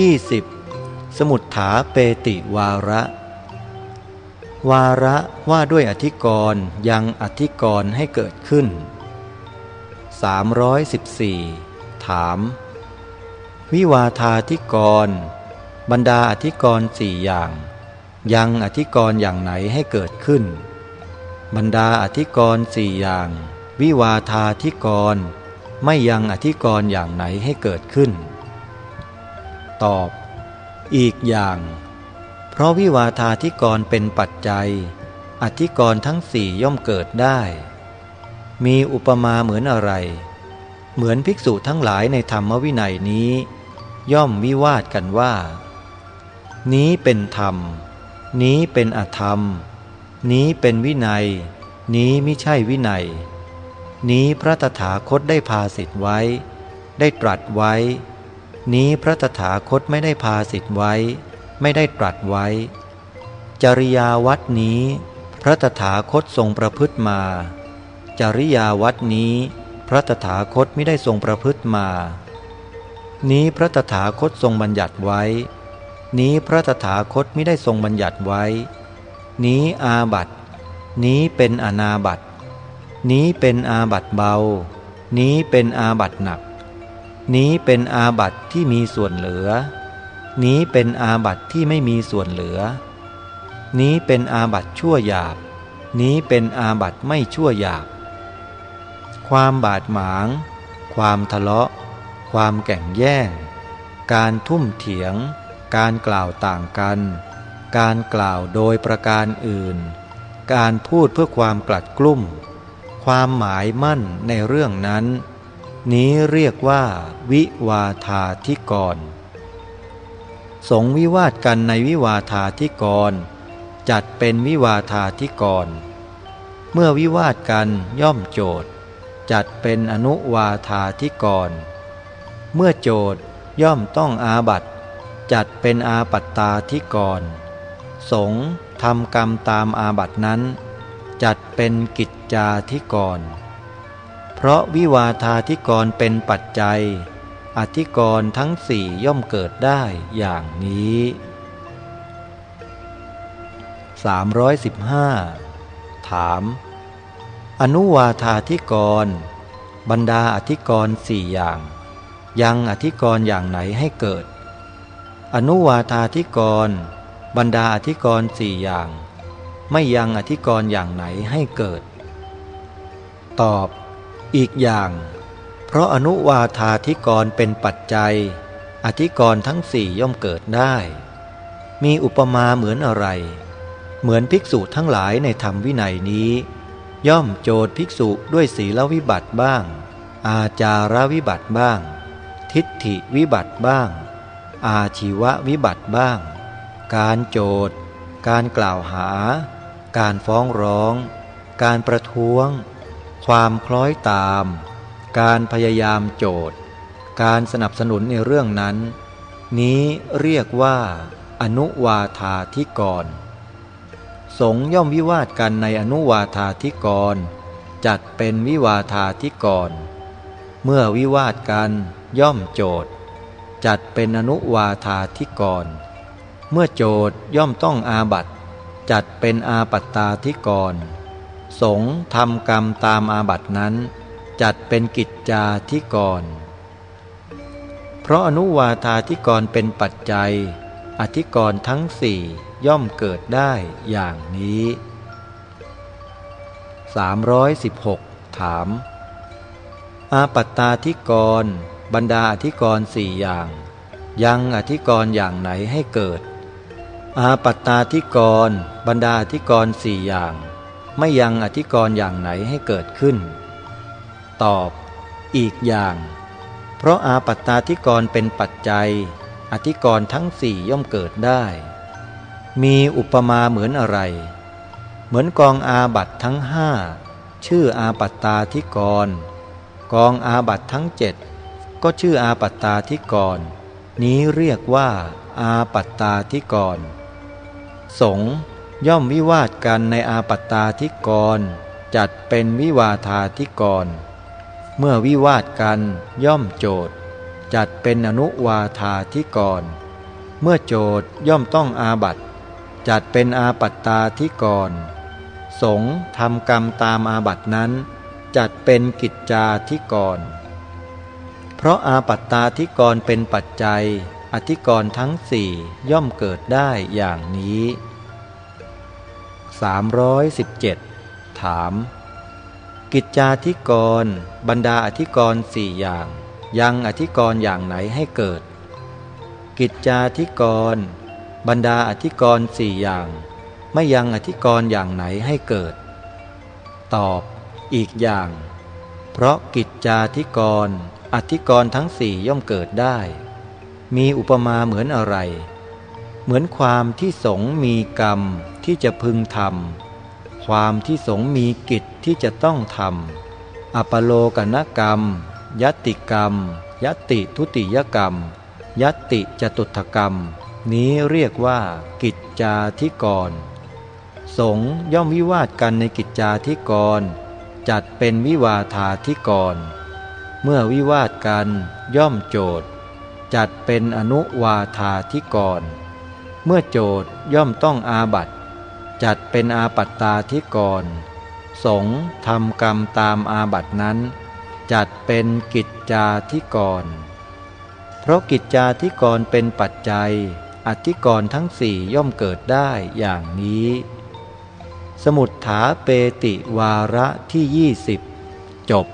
20. สมุดถาเปติวาระ วาระว่าด้วยอธิกรณ์ยังอธิกรณ์ให้เกิดขึ้น 314 ถาม วิวาธาธิกรณ์บรรดาอธิกรณ์สี่อย่าง ยังอธิกรณ์อย่างไหนให้เกิดขึ้น บรรดาอธิกรณ์สี่อย่าง วิวาธาธิกรณ์ไม่ยังอธิกรณ์อย่างไหนให้เกิดขึ้น ตอบ อีกอย่าง เพราะวิวาธาธิกรเป็นปัจจัย อธิกรณ์ทั้งสี่ย่อมเกิดได้ มีอุปมาเหมือนอะไร เหมือนภิกษุทั้งหลายในธรรมวินัยนี้ ย่อมวิวาทกันว่า นี้เป็นธรรม นี้เป็นอธรรม นี้เป็นวินัย นี้ไม่ใช่วินัยนี้พระตถาคตได้พาสิทธไว้ ได้ตรัสไว้ นี้พระตถาคตไม่ได้พาสิทธไว้ ไม่ได้ตรัสไว้ จริยาวัดนี้ พระตถาคตทรงประพฤติมา จริยาวัดนี้ พระตถาคตไม่ได้ทรงประพฤติมา นี้พระตถาคตทรงบัญญัติไว้ นี้พระตถาคตไม่ได้ทรงบัญญัติไว้ นี้อาบัตนี้เป็นอนาบัตินี้เป็นอาบัตเบา นี้เป็นอาบัตหนัก นี้เป็นอาบัตที่มีส่วนเหลือ นี้เป็นอาบัตที่ไม่มีส่วนเหลือ นี้เป็นอาบัตชั่วหยาบ นี้เป็นอาบัตไม่ชั่วหยาบ ความบาดหมาง ความทะเลาะ ความแก่งแย่ง การทุ่มเถียง การกล่าวต่างกัน การกล่าวโดยประการอื่น การพูดเพื่อความกลัดกลุ้ม ความหมายมั่นในเรื่องนั้น นี้เรียกว่า วิวาทาธิกร สงวิวาทกันในวิวาทาธิกร จัดเป็นวิวาทาธิกร เมื่อวิวาทกันย่อมโจทย์ จัดเป็นอนุวาทาธิกร เมื่อโจทย์ย่อมต้องอาบัตจัดเป็นอาปัตตาธิกร สงทำกรรมตามอาบัตนั้น จัดเป็นกิจจาธิกร เพราะวิวาทาธิกรเป็นปัจจัย อธิกรทั้งสี่ย่อมเกิดได้อย่างนี้ 315 ถาม อนุวาธาธิกร บรรดาอธิกรสี่อย่าง ยังอธิกรอย่างไหนให้เกิด อนุวาธาธิกร บรรดาอธิกรสี่อย่าง ไม่ยังอธิกรอย่างไหนให้เกิด ตอบ อีกอย่าง เพราะอนุวาธาธิกรเป็นปัจจัย อธิกรทั้งสี่ย่อมเกิดได้ มีอุปมาเหมือนอะไร เหมือนภิกษุทั้งหลายในธรรมวินัยนี้ ย่อมโจทย์ภิกษุด้วยศีลวิบัติบ้าง อาจาระวิบัติบ้าง ทิฏฐิวิบัติบ้าง อาชีววิบัติบ้าง การโจทย์ การกล่าวหา การฟ้องร้อง การประท้วง ความคล้อยตาม การพยายามโจทย์ การสนับสนุนในเรื่องนั้น นี้เรียกว่า อนุวาธาธิกร สงย่อมวิวาทกันในอนุวาธาธิกร จัดเป็นวิวาธาธิกร เมื่อวิวาทกันย่อมโจทย์ จัดเป็นอนุวาธาธิกร เมื่อโจทย่อมต้องอาบัตจัดเป็นอาปัตตาธิกร สงทำกรรมตามอาบัตินั้น จัดเป็นกิจจาธิกร เพราะอนุวาธาธิกรเป็นปัจจัย อธิกรทั้งสี่ย่อมเกิดได้อย่างนี้ 316 ถาม อาปัตตาธิกร บรรดาอธิกรสี่อย่าง ยังอธิกรอย่างไหนให้เกิด อาปัตตาธิกร บรรดาอธิกรสี่อย่าง ไม่ยังอธิกรณ์อย่างไหนให้เกิดขึ้น ตอบ อีกอย่าง เพราะอาปัตตาธิกรเป็นปัจจัย อธิกรณ์ทั้งสี่ย่อมเกิดได้ มีอุปมาเหมือนอะไร เหมือนกองอาบัตทั้งห้าชื่ออาปัตตาธิกร กองอาบัตทั้งเจ็ดก็ชื่ออาปัตตาธิกร นี้เรียกว่า อาปัตตาธิกร สง ย่อมวิวาทกันในอาปัตตาธิกร จัดเป็นวิวาธาธิกร เมื่อวิวาทกันย่อมโจทย์ จัดเป็นอนุวาธาธิกร เมื่อโจทย่อมต้องอาบัตจัดเป็นอาปัตตาธิกร สงทำกรรมตามอาบัตนั้น จัดเป็นกิจจาธิกร เพราะอาปัตตาธิกรเป็นปัจจัย อธิกรทั้งสี่ย่อมเกิดได้อย่างนี้ 317 ถาม กิจจาธิกร บรรดาอธิกรสี่อย่าง ยังอธิกรอย่างไหนให้เกิด กิจจาธิกร บรรดาอธิกรสี่อย่าง ไม่ยังอธิกรอย่างไหนให้เกิด ตอบอีกอย่าง เพราะกิจจาธิกร อธิกรทั้งสี่ย่อมเกิดได้ มีอุปมาเหมือนอะไร เหมือนความที่สงมีกรรม ที่จะพึงทำความที่สงมีกิจที่จะต้องทำอปโลกนกรรม ยติกรรม ยติทุติยกรรม ยติจตุถกรรม นี้เรียกว่า กิจจาธิกร สงย่อมวิวาทกันในกิจจาธิกร จัดเป็นวิวาทาธิกร เมื่อวิวาทกันย่อมโจทย์จัดเป็นอนุวาทาธิกร เมื่อโจทย์ย่อมต้องอาบัต จัดเป็นอาปัตตาธิกร สงทำกรรมตามอาบัตนั้น จัดเป็นกิจจาธิกร เพราะกิจจาธิกรเป็นปัจจัย อธิกรทั้งสี่ย่อมเกิดได้อย่างนี้ สมุดถาเปติวาระที่ยี่สิบจบ